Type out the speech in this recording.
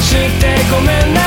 してごめんね。